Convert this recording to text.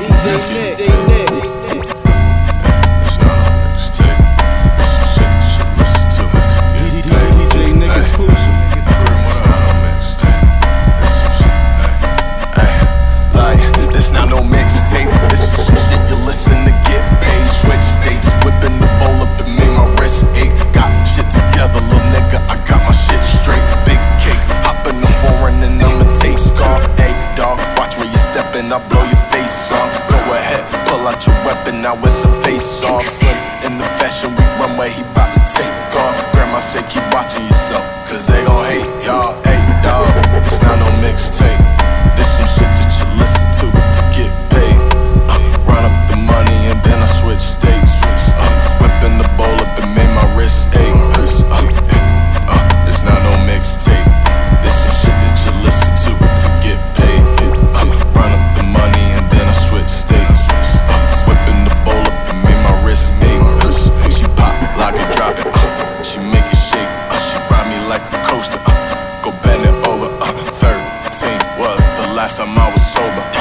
Easy, then I'll blow your face off. Go ahead, pull out your weapon, now it's a face off. Slim in the fashion week runway, he bout to take off. Grandma say keep watching yourself, cause they gon' hate y'all. time I was sober.